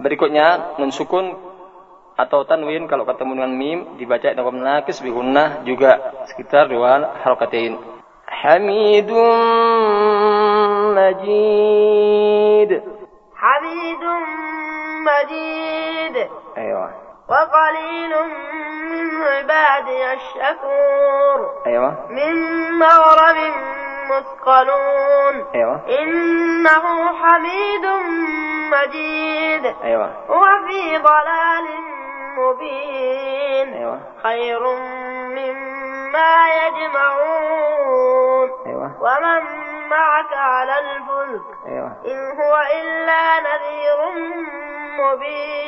berikutnya nun sukun atau tanwin kalau ketemu dengan mim dibaca dengan nakis bihunnah juga sekitar dua harakatain. Hamidum Majid. Hamidum Majid. Ayo. وقليل من عبادي الشكور أيوة من مغرب مثقلون أيوة إنه حميد مجيد. أيوة. هو في ضلال مبين. أيوة. خير مما يجمعون. أيوة. ومن معك على الفلك. أيوة. إن هو إلا نذير مبين.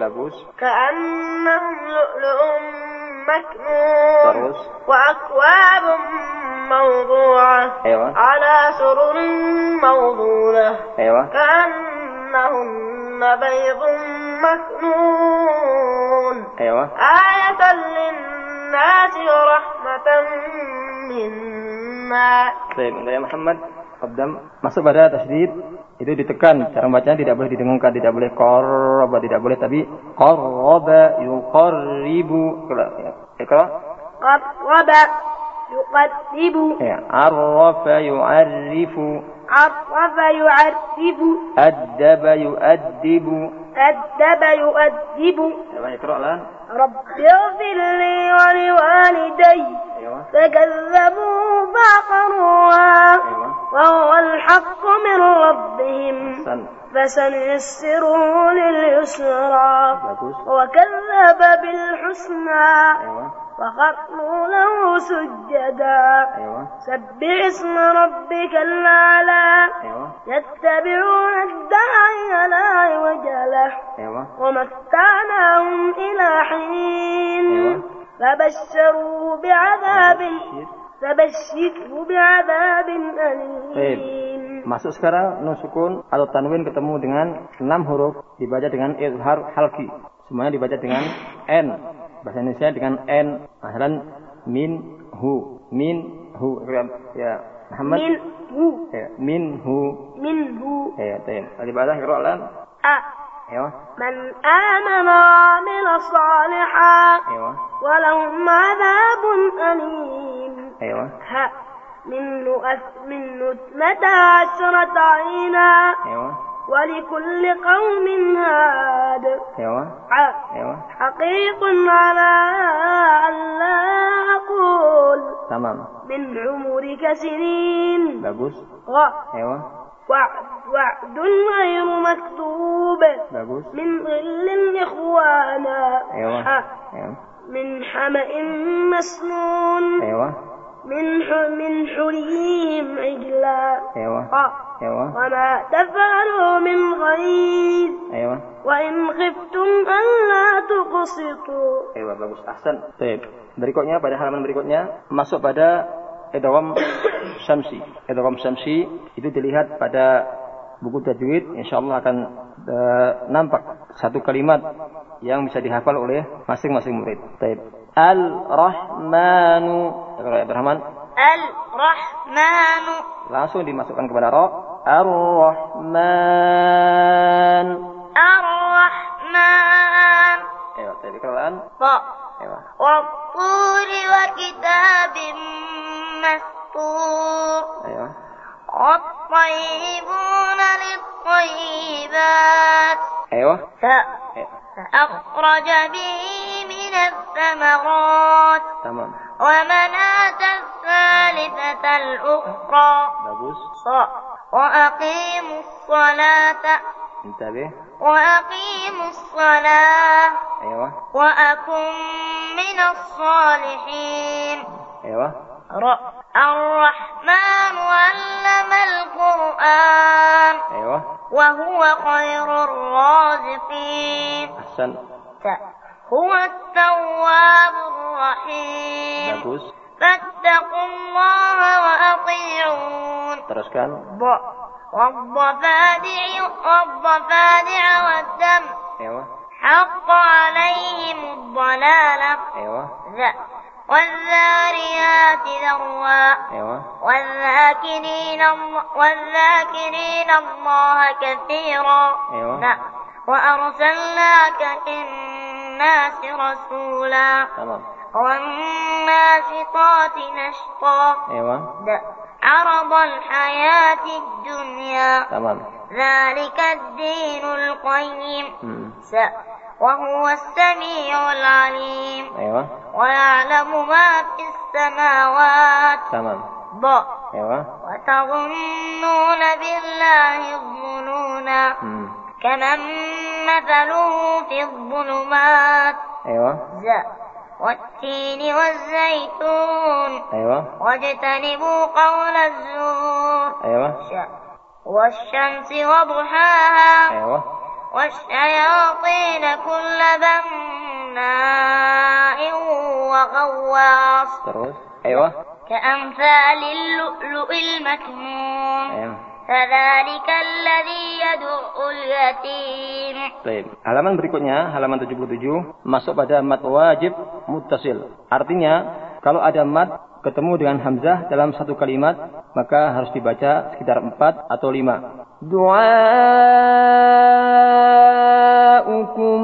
bagus كأنهم لؤلؤ مكنون. وأكواب موضوعة. أيوة. على سرر موضونة. أيوة. كأنهن بيض مكنون أيوة آية للناس ورحمة منا Baik, untuk ya Muhammad Qabdam masuk pada tasdid itu ditekan cara bacanya tidak boleh didengungkan tidak boleh qarraba tidak boleh tapi qarraba yuqarribu kalau ya Iqra قرب يقرب ya arrafa yu'arrifu عرف يعرف addaba yu'addibu أدب يؤدب. Iqra lan رب اغفر لي ولوالدي. فكذبوا فعقروها ya وهو الحق من ربهم. فسنيسره لليسرى. وكذب بالحسنى. ya وخروا له سجدا ya سبح اسم ربك الأعلى ya يتبعون الداعي لا عوج له ya ومتعناهم إلى حين أيوة. فبشروه بعذاب فبشره بعذاب أليم Masuk sekarang nun sukun atau tanwin ketemu dengan enam huruf dibaca dengan izhar halki. Semuanya dibaca dengan n. Bahasa Indonesia dengan n. Masalan min hu min hu ya Muhammad منه ya min hu منه ya tayyib. Tadi bahasa qira'an أ ya من آمن وعمل صالحا ya ولهم عذاب أليم ya ها منه أث منه اثنتا عشرة عينا ya ولكل قوم هاد ya ع- ya حقيق على أن لا أقول tamam من عمرك سنين. bagus غ ya وعد وعد غير مكتوب. bagus من ظل إخوانا. ح- ya من حمأ مسنون. ya من ح- من حليهم عجلا ya ق- ya وما تفعلوا من خير ya وإن خفتم ألا تقسطوا Ewa, bagus. Ahsan. Baik. Berikutnya pada halaman berikutnya masuk pada idgham syamsi. Idgham syamsi itu dilihat pada buku tajwid insyaallah akan eh, nampak satu kalimat yang bisa dihafal oleh masing-masing murid. Baik. Al-Rahmanu. Ya, kalau Rahman الرحمن langsung dimasukkan kepada ra. Ar-Rahman. الرحمن Ewa, tadi kelaan. ط Ewa. والطور وكتاب مسطور Ewa. والطيبون للطيبات Ewa. ف Ewa. أخرج به من الثمرات Tamam. ومناة الثالثة الأخرى وأقيموا الصلاة Intabih. وأقيموا الصلاة Ewa. وأكن من الصالحين Ewa. ر الرحمن علم القرآن Ewa. وهو خير الرازقين Ahsan. ت هو التواب الرحيم Bagus. فاتقوا الله وأطيعون Teruskan. ض والضفادع والضفادع والدم Ewa. حق عليهم الضلالة Ewa. ذ والذاريات ذروا أيوة والذاكرين الله والذاكرين الله كثيرا أيوة نعم وأرسلناك للناس رسولا. تمام. والناشطات نشطا د- عرض الحياة الدنيا. تمام. ذلك الدين القيم. س وهو السميع العليم. أيوة. ويعلم ما في السماوات. تمام. ض أيوة. وتظنون بالله الظنونا. كمن مثله في الظلمات أيوة. ز والتين والزيتون أيوة. واجتنبوا قول الزور أيوة. والشمس وضحاها أيوة. والشياطين كل بناء وغواص أيوة. كأمثال اللؤلؤ المكنون أيوة. فذلك الذي يدعو اليتيم Baik. Halaman berikutnya, halaman 77, masuk pada mat wajib muttasil. Artinya, kalau ada mat ketemu dengan hamzah dalam satu kalimat, maka harus dibaca sekitar empat atau lima. Du'aukum. دعاؤكم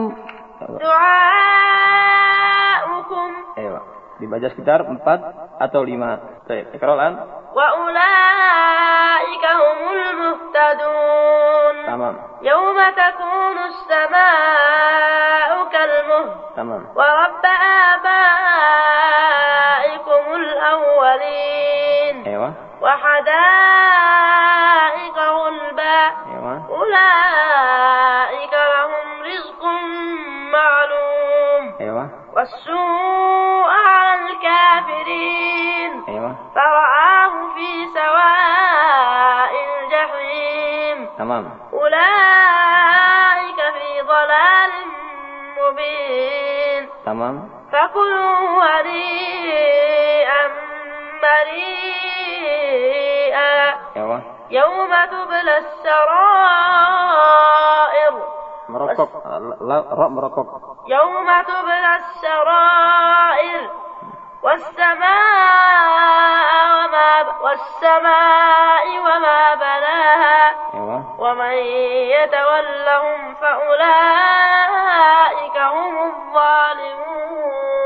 Ayo, Dibaca sekitar empat atau lima. Saya ikra'an. Wa takunu as-samaa'u kal Wa تبلى السرائر Merokok. La, ra merokok. يوم تبلى السرائر والسماء وما والسماء وما بناها Ayo. ومن يتولهم فأولئك هم الظالمون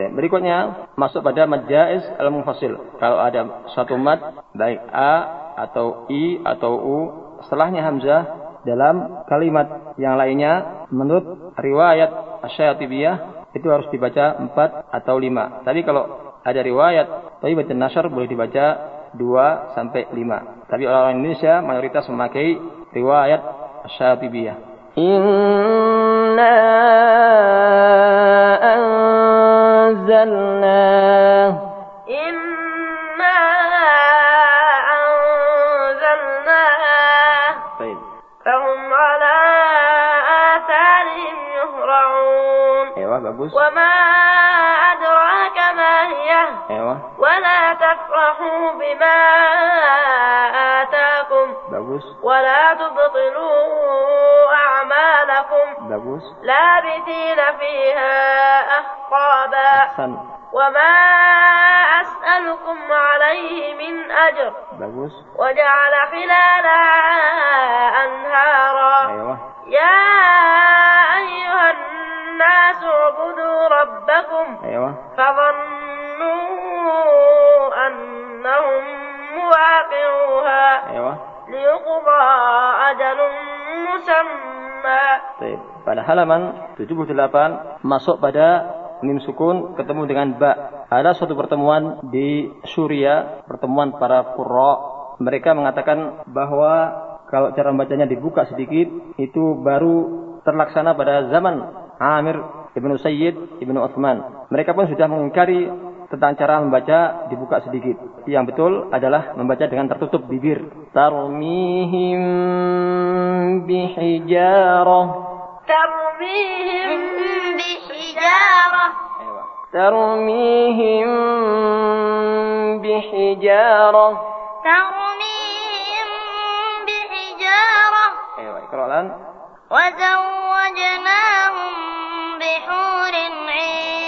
Baik, Berikutnya masuk pada mad jaiz al munfasil. Kalau ada satu mad baik a atau i atau u setelahnya hamzah dalam kalimat yang lainnya menurut riwayat Asy-Syatibiyah itu harus dibaca empat atau lima. Tapi kalau ada riwayat Thayyibat Nasr boleh dibaca dua sampai lima. Tapi orang Indonesia mayoritas memakai riwayat Asy-Syatibiyah. Inna أنزلناه. إنا أنزلناه. طيب. فهم على آثارهم يهرعون. أيوه bagus وما أدراك ما هي أيوه. ولا تفرحوا بما آتاكم bagus ولا تبطلوا أعمالكم. bagus لابثين فيها أحقابا. san وما أسألكم عليه من أجر. bagus وجعل خلالها أنهارا. أيوه. يا أيها الناس اعبدوا ربكم. أيوه. فظنوا أنهم مواقعوها. أيوه. ليقضى أجل مسمى Baik. Pada halaman 78 masuk pada mim sukun ketemu dengan ba. Ada suatu pertemuan di Suria, pertemuan para qurra. Mereka mengatakan bahwa kalau cara membacanya dibuka sedikit itu baru terlaksana pada zaman Amir ibnu Sayyid ibnu Uthman. Mereka pun sudah mengingkari tentang cara membaca dibuka sedikit. Yang betul adalah membaca dengan tertutup bibir. Tarmihim bihijarah. ترميهم بحجارة ترميهم بحجارة ترميهم بحجارة أيوة اقرأ الآن وزوجناهم بحور عين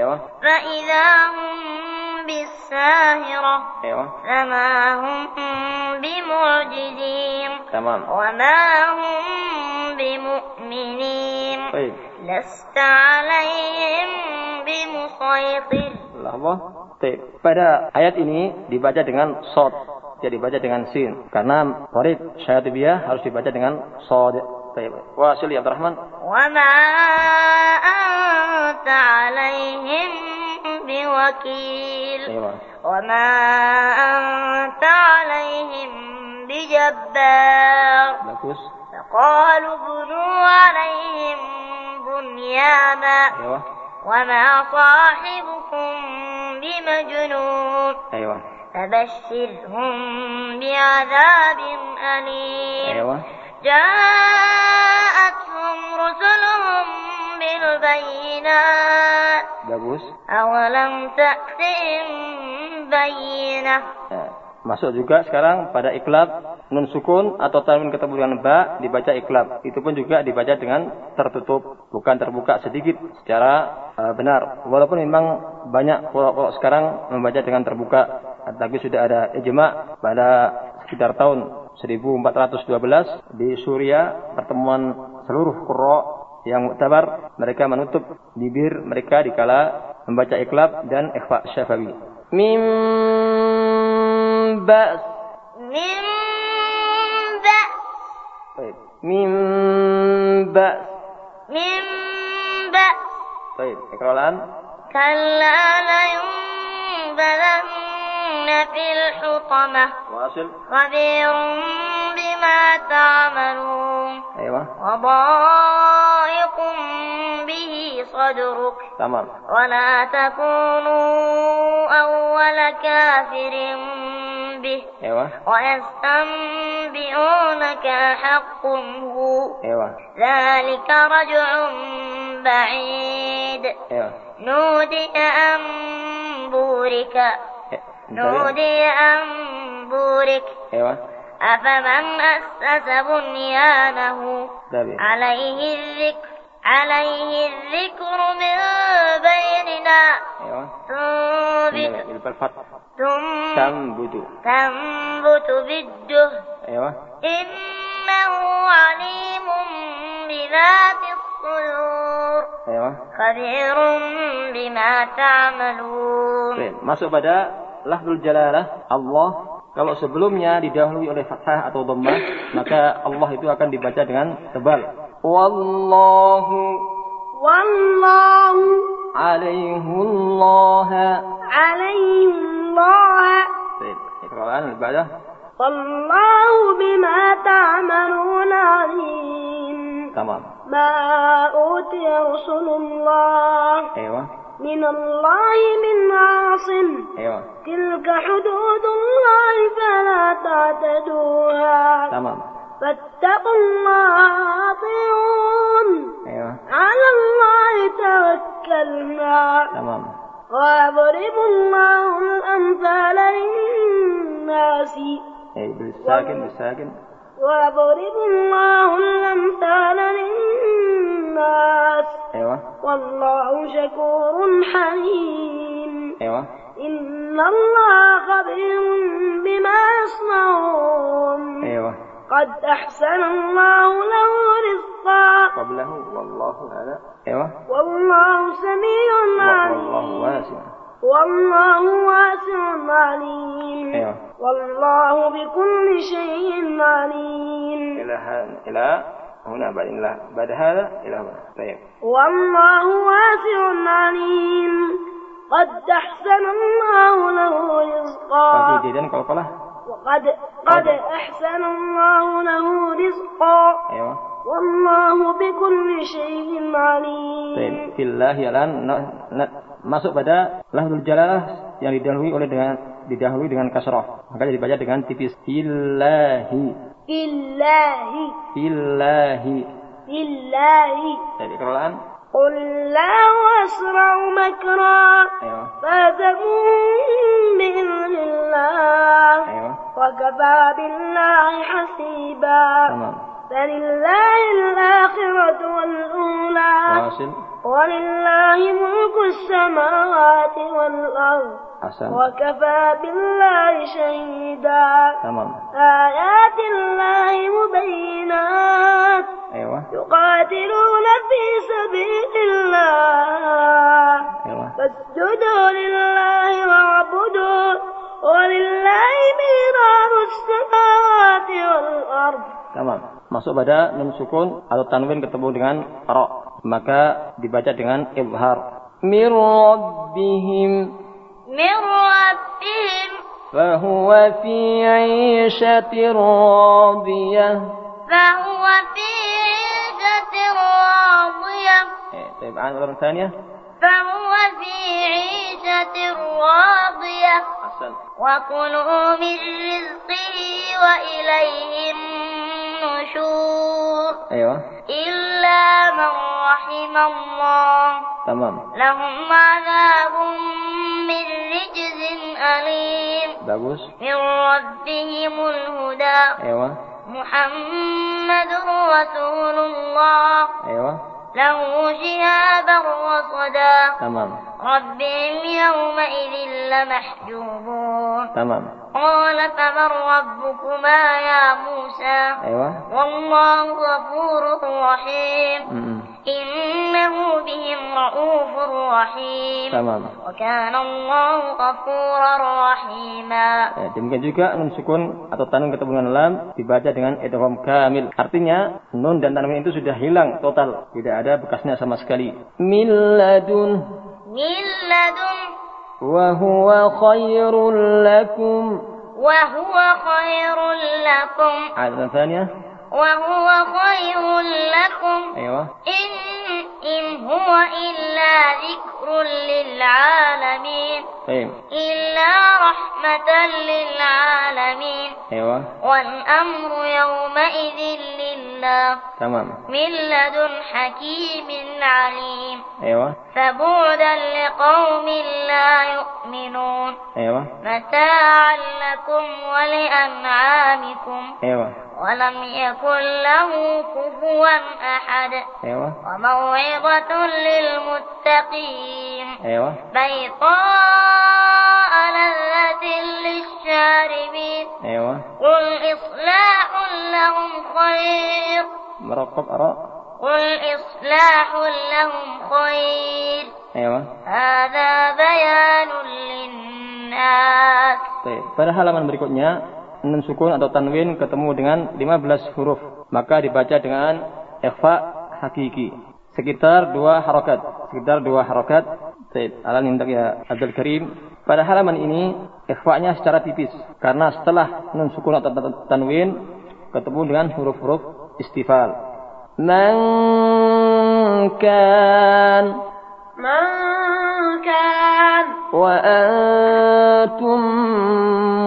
ايوه فإذا هم بالساهرة ايوه فما هم بمعجزين تمام وما هم بمؤمنين طيب لست عليهم بمسيطر Lahwa. Baik. Pada ayat ini dibaca dengan sod, tidak dibaca dengan sin. Karena warid syatibiyah harus dibaca dengan sod. Baik. Wasil ya Abdurrahman. وما أنت عليهم بوكيل Iya. وما أنت عليهم بجبار. فقالوا بنوا عليهم بنيانا Iya. وما صاحبكم بمجنون Iya. فبشرهم بعذاب أليم Iya. جاءتهم رسلهم بالبينات Bagus. أولم تأتهم بينة Ya. Masuk juga sekarang pada iklab nun sukun atau tanwin ketemu dengan ba dibaca iklab. Itu pun juga dibaca dengan tertutup, bukan terbuka sedikit secara uh, benar. Walaupun memang banyak pokok sekarang membaca dengan terbuka, tapi sudah ada ijma pada sekitar tahun 1412 di Suria pertemuan seluruh qurra yang muktabar mereka menutup bibir mereka dikala membaca iklab dan ikhfa syafawi. Mim ba's من بأس طيب ميم باء من بأس طيب اقرأ الآن كلا لينبذن في الحطمة. وأصل. خبير بما تعملون. أيوة. وضائق به صدرك. تمام. ولا تكونوا أول كافر به. أيوة. ويستنبئونك حق هو. أيوة. ذلك رجع بعيد. أيوة. نودي أن بورك نودي أن بورك. أيوة. أفمن أسس بنيانه؟ عليه الذكر عليه الذكر من بيننا. أيوة. تنبت تنبت تنبت. بالدهن أيوة. إنه عليم بذات الصدور. أيوة. خبير بما تعملون. Baik, masuk pada lafzul jalalah Allah kalau sebelumnya didahului oleh fathah atau dhammah maka Allah itu akan dibaca dengan tebal wallahu والله alaihullah عليه الله Baik, ikra'an al-ba'dah والله بما تعملون عليم tamam ما أوتي رسل الله ايوه من الله من عاصم. أيوه. تلك حدود الله فلا تعتدوها. tamam فاتقوا الله أطيعون أيوه. على الله توكلنا. tamam ويضرب الله الأمثال للناس. eh بالساكن بالساكن. ويضرب الله الأمثال للناس. أيوه. والله شكور حليم. أيوه. إن الله خبير بما يصنعون. أيوه. قد أحسن الله له رزقا. قبله. والله هذا. أيوه. والله سميع والله عليم. واسع. والله واسع عليم. أيوه. والله بكل شيء عليم. إلى ها- إلى هنا بعد الى بعد هذا الى هنا طيب والله واسع عليم قد أحسن الله له رزقا Kalau kejadian kalau kalah وقد قد أحسن الله له رزقا ايوه والله بكل شيء طيب عليم fillah ya lan na- na- masuk pada lafzul jalalah yang didahului oleh dengan didahului dengan kasrah maka dibaca dengan tipis fillahi بالله fillahi بالله jadi kerolaan قل الله أسرع مكرا ayo فاتقون بإذن الله ayo وكفى بالله حسيبا. tamam فلله الآخرة والأولى. واصل ولله ملك السماوات والأرض. أحسن وكفى بالله شهيدا. تمام. آيات الله مبينات. أيوة. يقاتلون في سبيل الله. أيوة. فاسجدوا لله واعبدوا. ولله ميراث السماوات والأرض. Tamam. Masuk pada nun sukun atau tanwin ketemu dengan ra. Maka dibaca dengan ibhar. Mir rabbihim من ربهم فهو في عيشة راضية فهو في عيشة راضية إيه، طيب عن مرة ثانية فهو في عيشة راضية أحسن وكلوا من رزقه وإليه النشور أيوة. إلا من رحم الله. تمام. لهم عذاب من رجز أليم. bagus من ربهم الهدى. أيوة. محمد رسول الله. أيوة. له شهابا رصدا تمام. ربهم يومئذ لمحجوبون. تمام. قال فمن ربكما يا موسى أيوة والله غفور رحيم م-م. إنه بهم رؤوف رحيم تمام وكان الله غفورا رحيما Ya, demikian juga nun sukun atau tanwin ketemu dengan lam dibaca dengan idgham kamil. Artinya nun dan tanwin itu sudah hilang total, tidak ada bekasnya sama sekali. Min ladun huwa khairul lakum. وهو خير لكم Ayat tsaniyah. وهو خير لكم Aywa. إن, إن هو إلا ذكر للعالمين Baik. إلا رحمة للعالمين Aywa. والأمر يومئذ لله Tamam. من لدن حكيم عليم Aywa. فبعدا لقوم لا يؤمنون Aywa. متاعا لكم ولأنعامكم Aywa. ولم يكن له كفوا أحد Aywa. وموعظة للمتقين Aywa. بيضاء لذة للشاربين Aywa. قل إصلاح لهم خير Merokok ara. قل إصلاح لهم خير Aywa. هذا بيان للناس Baik. Pada halaman berikutnya nun sukun atau tanwin ketemu dengan 15 huruf, maka dibaca dengan ikhfa hakiki. sekitar dua harokat. Sekitar dua harokat. Said Alan Indak ya Abdul Karim. Pada halaman ini ekwanya secara tipis. Karena setelah nun sukun atau tanwin ketemu dengan huruf-huruf istifal. Man kan. Man kan. Wa antum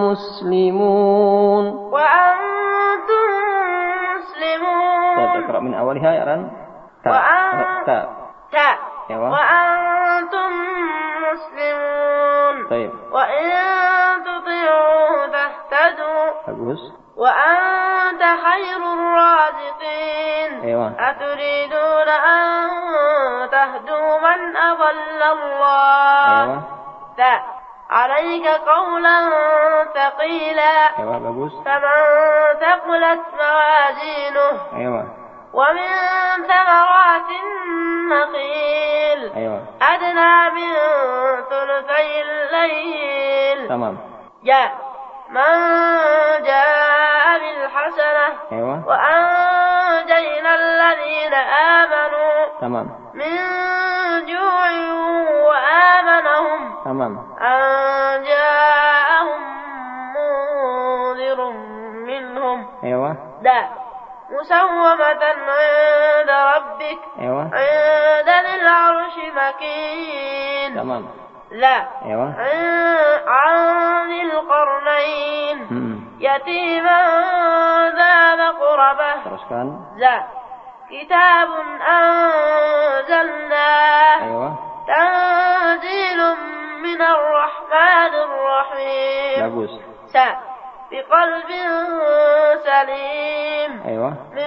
muslimun. Wa antum muslimun. Kita min awalnya ya Ran. تاء تاء أيوة. وأنتم مسلمون. طيب. وإن تطيعوا تهتدوا bagus وأنت خير الرازقين. أيوة. أتريدون أن تهدوا من أضل الله؟ أيوة. عليك قولا ثقيلا. أيوة فمن ثقلت موازينه. أيوة. ومن ثمرات النخيل. أيوة. أدنى من ثلثي الليل. تمام. جاء من جاء بالحسنة. أيوة. وأنجينا الذين آمنوا. تمام. من جوع وآمنهم. تمام. أن جاءهم منذر منهم. أيوة. لا. مسومة عند ربك. أيوة. عند ذي العرش مكين. تمام. لا. أيوة. عن- عن ذي القرنين. يتيما ذا مقربة ذا كتاب أنزلناه. أيوة. تنزيل من الرحمن الرحيم. سا بقلب سليم. أيوة. من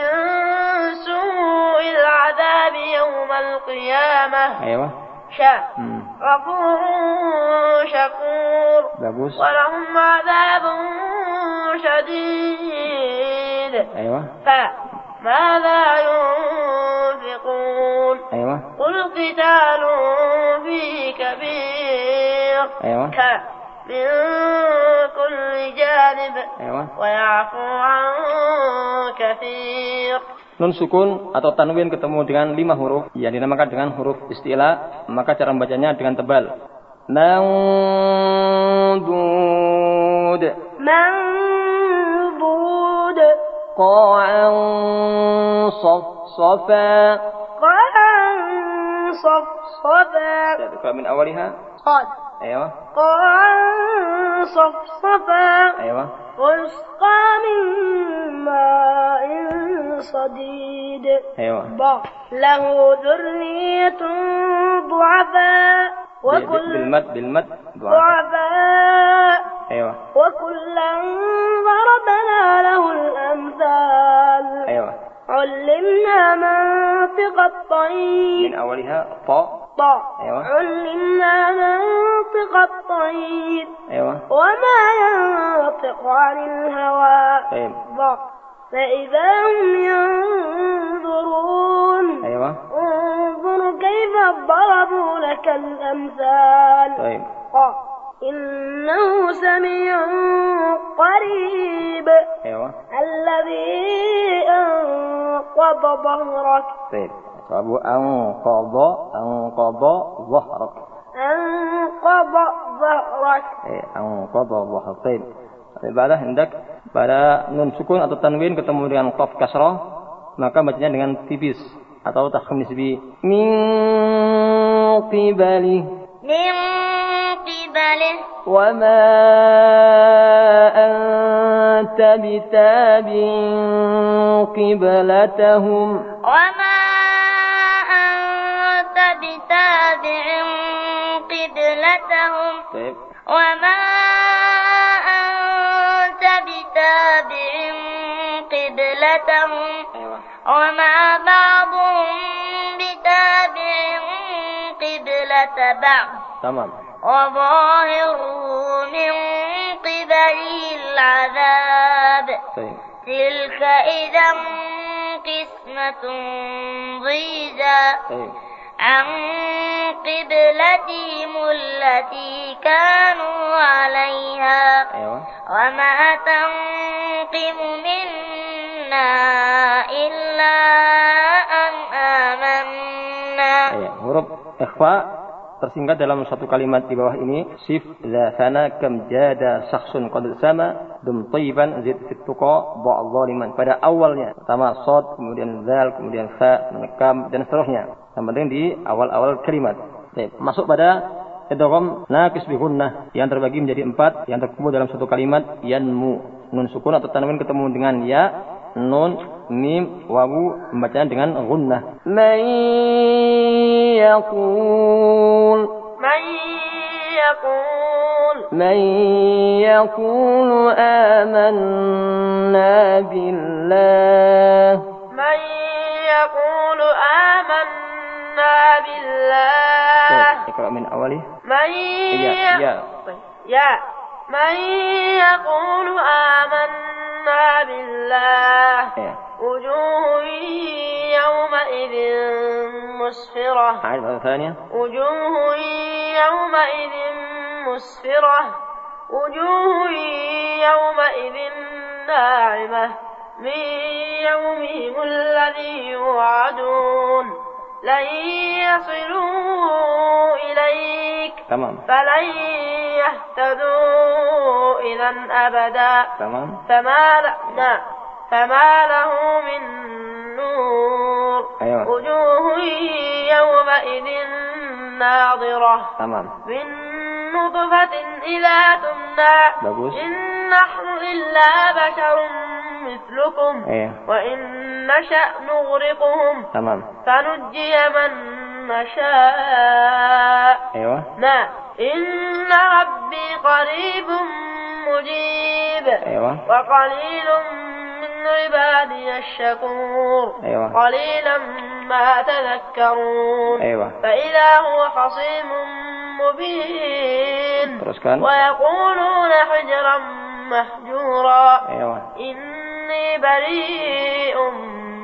سوء العذاب يوم القيامة. أيوة. شاء. غفور شكور. bagus ولهم عذاب شديد. أيوة. فماذا ينفقون؟ أيوة. قل قتال فيه كبير. أيوة. من كل جانب أيوة ويعفو عن كثير Nun sukun atau tanwin ketemu dengan lima huruf yang dinamakan dengan huruf istilah, maka cara membacanya dengan tebal. Mandud. Mandud. Qa'an صفصفا قاعا صفصفا تقرأ من أولها قال أيوة. قاعا صفصفا. أيوة. ويسقى من ماء صديد. أيوة. له ذرية ضعفاء وكل بالمد بالمد ضعفاء أيوة. وكلا ضربنا له الأمثال. أيوة. علمنا منطق الطير. من أولها طاء. طاء أيوة. علمنا منطق الطير. أيوة. وما ينطق عن الهوى. طيب. فإذا هم ينظرون. أيوة. انظر كيف ضربوا لك الأمثال. طيب. إنه سميع قريب. أيوة. الذي أنقض ظهرك. طيب. أبو أنقض أنقض ظهرك أنقض ظهرك إيه أنقض ظهرك طيب Ibadah hendak pada nun sukun atau tanwin ketemu dengan qaf kasrah maka bacanya dengan tipis atau tahkim nisbi min qibali min قبله وما أنت بتابع قبلتهم وما أنت قبلتهم طيب. وما أنت بتابع قبلتهم. أيوة. وما بعضهم بتابع قبلة بعض. تمام. وظاهره من قبله العذاب. طيب. تلك إذا قسمة ضيزى. طيب. عن قبلتهم التي كانوا عليها أيوة. وما تنقم منا إلا أن آمنا أيوة. huruf ikhfa tersingkat dalam satu kalimat di bawah ini sif sana kam jada syakhsun qad sama dum tayyiban zid fit tuqa ba zaliman. Pada awalnya pertama sod kemudian zal kemudian fa menekam dan seterusnya. Yang penting di awal-awal kalimat. Baik. masuk pada idgham naqis bi gunnah yang terbagi menjadi empat yang terkumpul dalam satu kalimat yanmu. Nun sukun atau tanwin ketemu dengan ya nun mim wawu membacanya dengan gunnah man يقول من يقول من يقول آمنا بالله من يقول آمنا بالله طيب، اقرأ من أوله. من يا من يقول آمنا بالله وجوه يومئذ مسفرة. عاد مرة ثانية؟ وجوه يومئذ مسفرة. وجوه يومئذ ناعمة. من يومهم الذي يوعدون. لن يصلوا إليك. تمام. فلن يهتدوا إذا أبدا. تمام. فما لا فما له من نور. أيوة. وجوه يومئذ ناظرة. تمام. من نطفة إذا تمنى. Bagus. إن نحن إلا بشر مثلكم. أيه. وإن نشأ نغرقهم. تمام. فنجي من نشاء. أيوة. نعم إن ربي قريب مجيب. أيوة. وقليل عبادي الشكور. أيوة. قليلا ما تذكرون. أيوة. فإذا هو خصيم مبين. ويقولون حجرا مهجورا. أيوة. إني بريء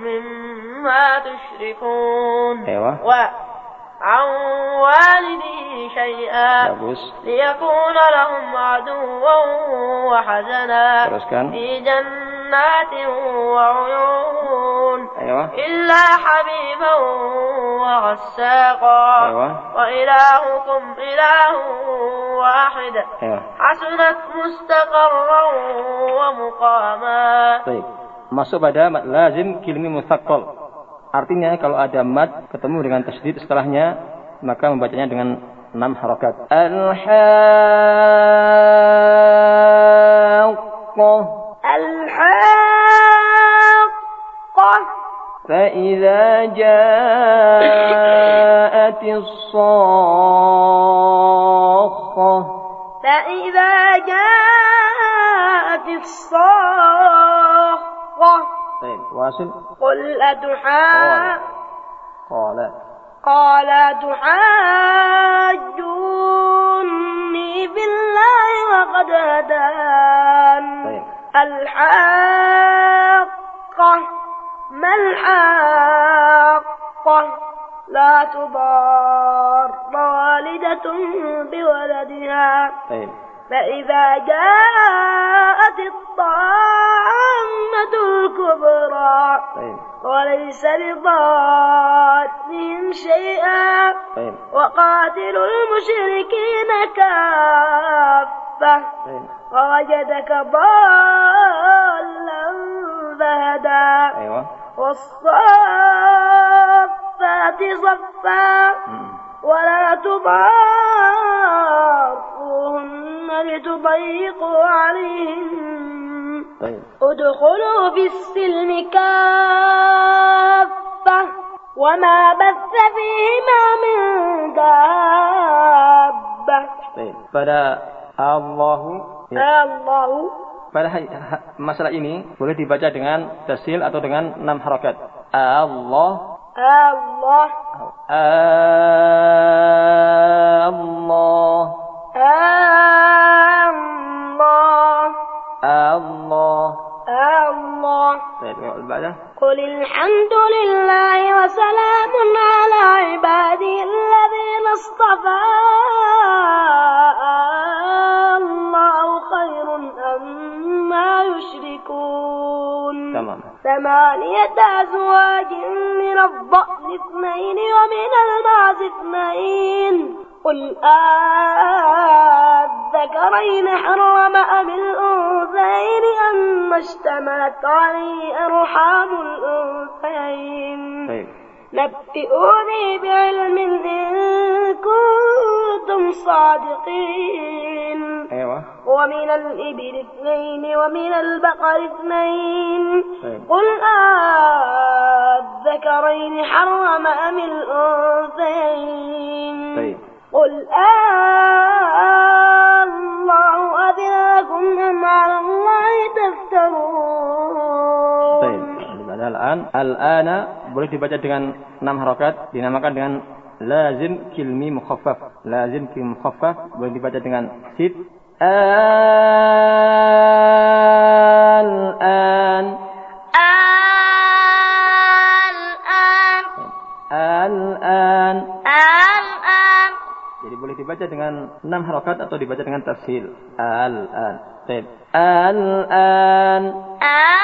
مما تشركون. أيوة. وعن والده شيئا. ليكون لهم عدوا وحزنا. في جنات وعيون أيوة. إلا حبيبا وغساقا أيوة. وإلهكم إله واحد أيوة. حسنت مستقرا ومقاما Baik. Masuk pada mad lazim kilmi musaqqal. Artinya kalau ada mad ketemu dengan tasdid setelahnya maka membacanya dengan enam harakat. Al-haqqah الحاقة فإذا جاءت الصاخة فإذا جاءت الصاخة. طيب واصل. قل أتحا قال. قال. تحاجوني بالله وقد هدان طيب. الحاقة ما الحاقة لا تضار والدة بولدها. فإذا جاءت الطامة الكبرى وليس لضارهم شيئا. وقاتلوا المشركين كافة. طيب ووجدك ضالا فهدى أيوة. والصافات صفا. ولا تضاروهن لتضيقوا عليهن. طيب. ادخلوا في السلم كافة وما بث فيهما من دابة. طيب. pada Allahu ya. الله Pada ha- ha- masalah ini boleh dibaca dengan tasil atau dengan enam harakat. Allah, الله Allah, الله Allah. الله Baik, kalau dibaca. قل الحمد لله وسلام على عباده الذين اصطفى يشركون Tamam. ثمانية أزواج من الضأن اثنين ومن المعز اثنين قل آذكرين حرم أم الأنثيين أما اشتملت عليه أرحام الأنثيين Baik. نبئوني بعلم إن كنتم صادقين Ewa. ومن الإبل اثنين ومن البقر اثنين طيب. قل آذكرين حرم أم الأنثيين طيب. قل الله أذن لكم أم على الله تفترون Baik. Dibaca al-an. boleh dibaca dengan enam harokat dinamakan dengan lazim kilmi mukhaffaf. Lazim kilmi mukhaffaf boleh dibaca dengan sit al an. Al an. Al an. Al an. Jadi boleh dibaca dengan enam harokat atau dibaca dengan tafsil. Al an. Al an. Al an